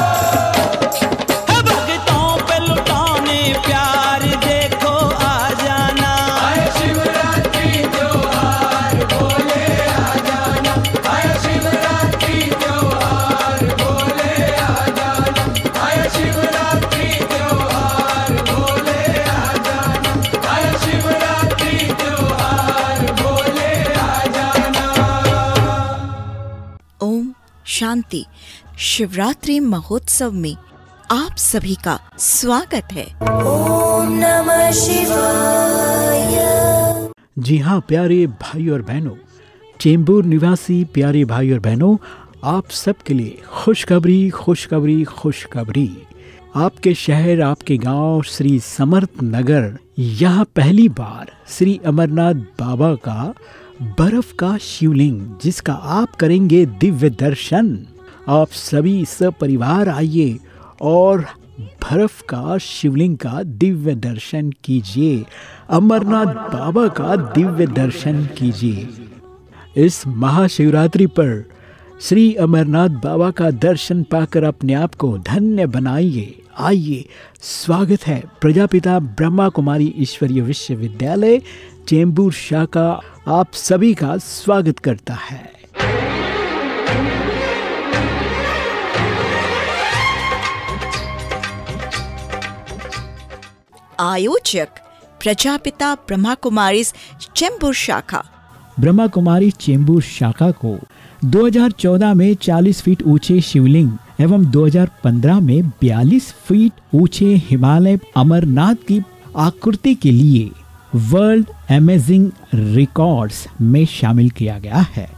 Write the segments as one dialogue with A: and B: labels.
A: Oh! शांति शिवरात्रि महोत्सव में आप सभी का स्वागत है।
B: जी हाँ प्यारे भाई और बहनों चेंबूर निवासी प्यारे भाई और बहनों आप सबके लिए खुशखबरी खुशखबरी खुशखबरी। आपके शहर आपके गाँव श्री समर्थ नगर यहाँ पहली बार श्री अमरनाथ बाबा का बर्फ़ का शिवलिंग, जिसका आप करेंगे दिव्य दर्शन। आप सभी सपरिवार आइए और बर्फ़ का शिवलिंग का दिव्य दर्शन कीजिए। अमरनाथ बाबा का दिव्य दर्शन कीजिए। इस महाशिवरात्रि पर श्री अमरनाथ बाबा का दर्शन पाकर अपने आप को धन्य बनाइए। आइए, स्वागत है प्रजापिता ब्रह्मा कुमारी ईश्वरीय विश्वविद्यालय चेंबूर शाखा आप सभी का स्वागत करता है।
A: आयोजक प्रजापिता ब्रह्मा कुमारी चेंबूर शाखा।
B: ब्रह्मा कुमारी चेंबूर शाखा को 2014 में 40 फीट ऊँचे शिवलिंग एवं 2015 में 42 फीट ऊँचे हिमालय अमरनाथ की आकृति के लिए वर्ल्ड अमेजिंग रिकॉर्ड्स में शामिल किया गया है।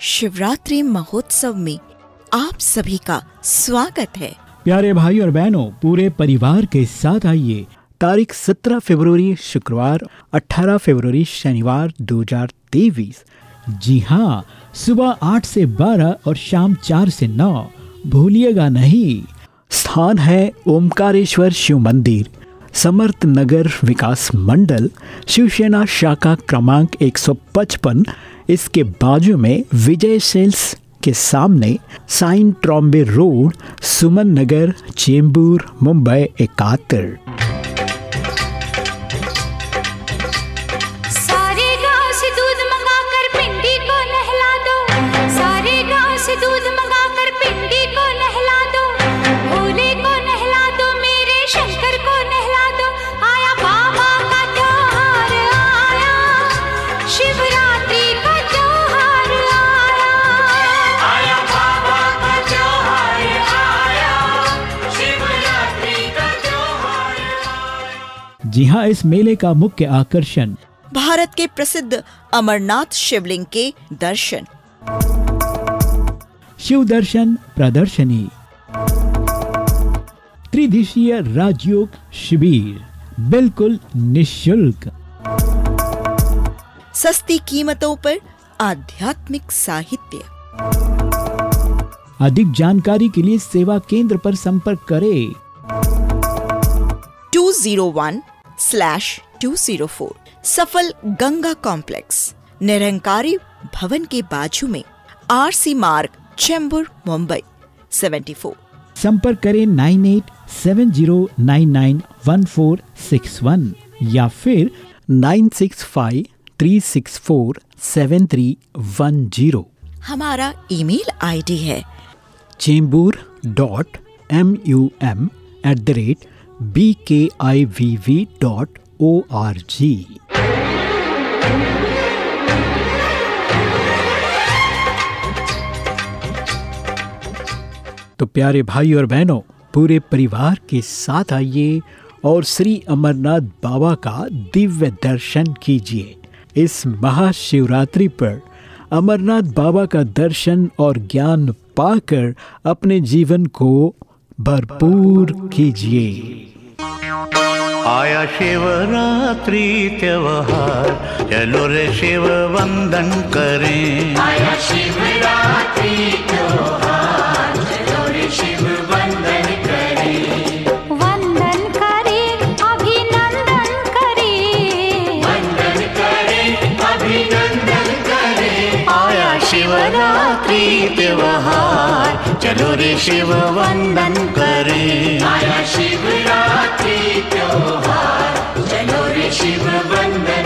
A: शिवरात्रि महोत्सव में आप सभी का स्वागत है।
B: प्यारे भाई और बहनों पूरे परिवार के साथ आइए। तारीख 17 फरवरी शुक्रवार 18 फरवरी शनिवार 2023 जी हाँ सुबह 8 से 12 और शाम 4 से 9 भूलिएगा नहीं। स्थान है ओमकारेश्वर शिव मंदिर, समर्थ नगर विकास मंडल, शिवसेना शाखा क्रमांक 155 इसके बाजू में विजय सेल्स के सामने साइन ट्रॉम्बे रोड, सुमन नगर, चेंबूर, मुंबई इकहत्तर
C: दूध मंगाकर पिंडी को नहला दो। सारे गाँव से दूध मंगाकर
B: जी हाँ इस मेले का मुख्य आकर्षण।
A: भारत के प्रसिद्ध अमरनाथ शिवलिंग के दर्शन।
B: शिव दर्शन प्रदर्शनी। त्रिदिशीय राजयोग शिविर बिल्कुल निशुल्क।
A: सस्ती कीमतों पर आध्यात्मिक साहित्य।
B: अधिक जानकारी के लिए सेवा केंद्र पर संपर्क करें।
A: 201 स्लैश 204 सफल गंगा कॉम्प्लेक्स निरंकारी भवन के बाजू में आर सी मार्ग चेंबूर मुंबई 74
B: संपर्क करें nine eight seven zero nine nine one four six one या फिर nine six five three six four seven three one zero
A: हमारा ईमेल आईडी है
B: Chembur dot M U M at the rate B K I V V dot O R G तो प्यारे भाई और बहनों, पूरे परिवार के साथ आइए और श्री अमरनाथ बाबा का दिव्य दर्शन कीजिए। इस महाशिवरात्रि पर अमरनाथ बाबा का दर्शन और ज्ञान पाकर अपने जीवन को भरपूर कीजिए।
D: आया शिवरात्रि त्योहार चलो रे शिव वंदन करें।
E: आया त्योहार चलो रे शिव वंदन करे।
D: आया
C: शिवरात्रि त्योहार चलो रे शिव वंदन